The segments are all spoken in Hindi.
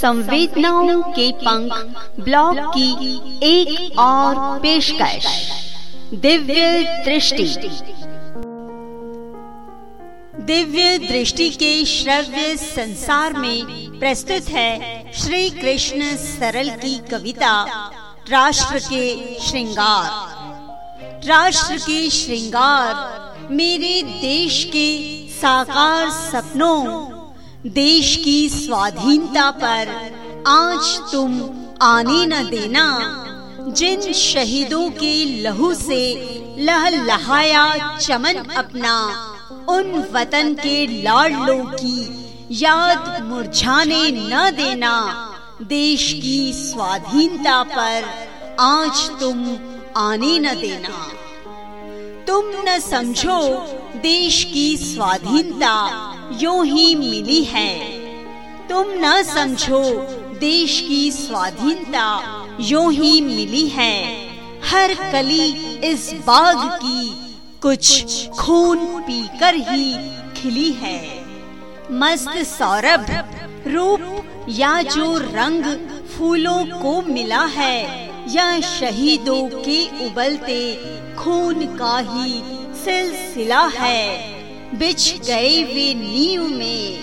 संवेदनाओं के पंख ब्लॉग की एक और पेशकश। दिव्य दृष्टि। दिव्य दृष्टि के श्रव्य संसार में प्रस्तुत है श्री कृष्ण सरल की कविता, राष्ट्र के श्रृंगार। राष्ट्र के श्रृंगार मेरे देश के साकार सपनों देश की स्वाधीनता पर आज तुम आने न देना। जिन शहीदों के लहू से लह लहाया चमन अपना, उन वतन के लाडलों की याद मुरझाने न देना। देश की स्वाधीनता पर आज तुम आने न देना। तुम न समझो देश की स्वाधीनता। यूँ ही मिली है। तुम न समझो देश की स्वाधीनता, यूँ ही मिली है। हर कली इस बाग की कुछ खून पीकर ही खिली है। मस्त सौरभ रूप या जो रंग फूलों को मिला है, या शहीदों के उबलते खून का ही सिलसिला है। बिछ गए वे नींव में।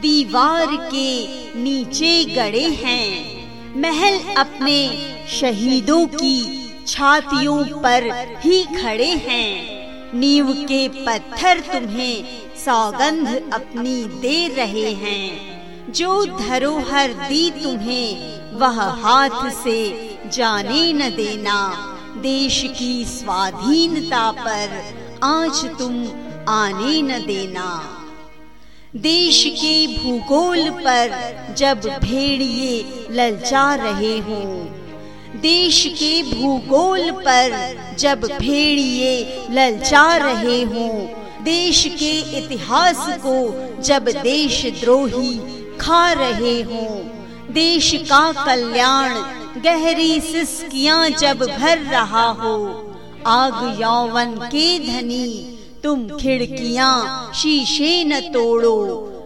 दीवार के नीचे गड़े हैं। महल अपने शहीदों की छातियों पर ही खड़े हैं। नींव के पत्थर तुम्हें सौगंध अपनी दे रहे हैं। जो धरोहर दी तुम्हें, वह हाथ से जाने न देना। देश की स्वाधीनता पर आज तुम आने न देना। देश के भूगोल पर जब भेड़िए ललचा रहे हों, देश के भूगोल पर जब भेड़िए ललचा रहे हों, देश के इतिहास को जब देशद्रोही खा रहे हों, देश का कल्याण गहरी सिस्कियाँ जब भर रहा हो, आग यौवन के धनी तुम खिड़कियाँ, शीशे न तोड़ो,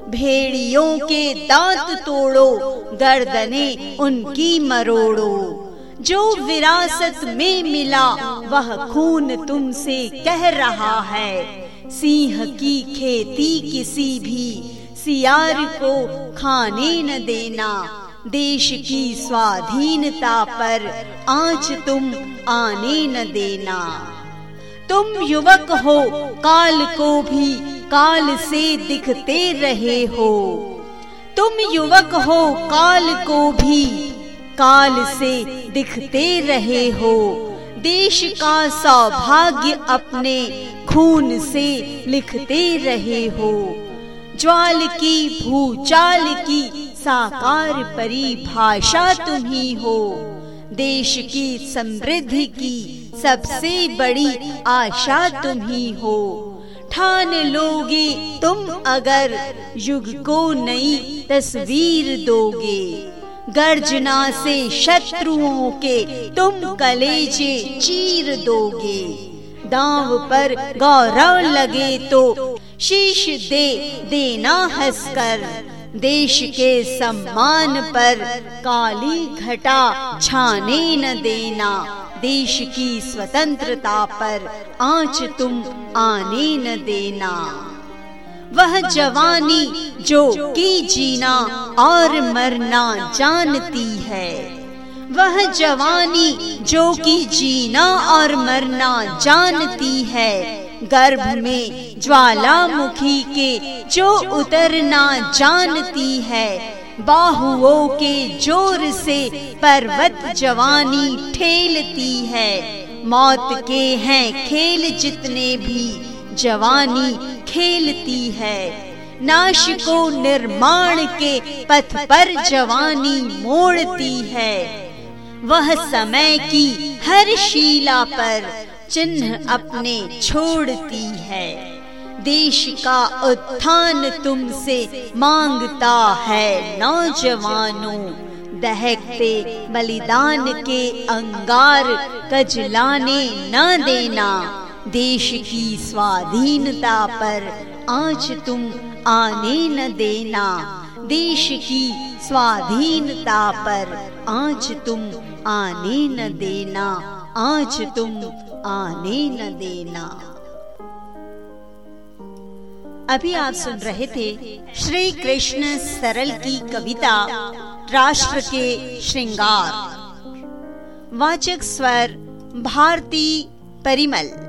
भेड़ियों के दांत तोड़ो, गर्दने उनकी मरोड़ो। जो विरासत में मिला, वह खून तुमसे कह रहा है। सिंह की खेती किसी भी सियार को खाने न देना। देश की स्वाधीनता पर आज तुम आने न देना। तुम युवक हो, काल को भी काल से दिखते रहे हो। तुम युवक हो, काल को भी काल से दिखते रहे हो। देश का सौभाग्य अपने खून से लिखते रहे हो। ज्वाल की, भूचाल की, साकार परिभाषा तुम ही हो। देश की समृद्धि की सबसे बड़ी आशा तुम ही हो। ठान लोगे तुम अगर, युग को नई तस्वीर दोगे। गर्जना से शत्रुओं के तुम कलेजे चीर दोगे। दाव पर गौरव लगे तो शीश दे देना हंसकर। देश के सम्मान पर काली घटा छाने न देना। देश की स्वतंत्रता पर आँच तुम आने न देना। वह जवानी जो की जीना और मरना जानती है। वह जवानी जो की जीना और मरना जानती है। गर्भ में ज्वालामुखी के जो उतरना जानती है। बाहुओं के ज़ोर से पर्वत जवानी ठेलती है। मौत के हैं खेल जितने भी, जवानी खेलती है। नाश को निर्माण के पथ पर जवानी मोड़ती है। वह समय की हर शिला पर चिन्ह अपने छोड़ती है। देश का उत्थान तुमसे माँगता है, नौजवानों। दहकते बलिदान के अंगार, कजलाने न देना। देश की स्वाधीनता पर आज तुम आने न देना। देश की स्वाधीनता पर आज तुम आने न देना। आज तुम आने न देना। अभी आप सुन रहे थे श्री कृष्ण सरल की कविता, राष्ट्र के श्रृंगार। वाचक स्वर, भारती परिमल।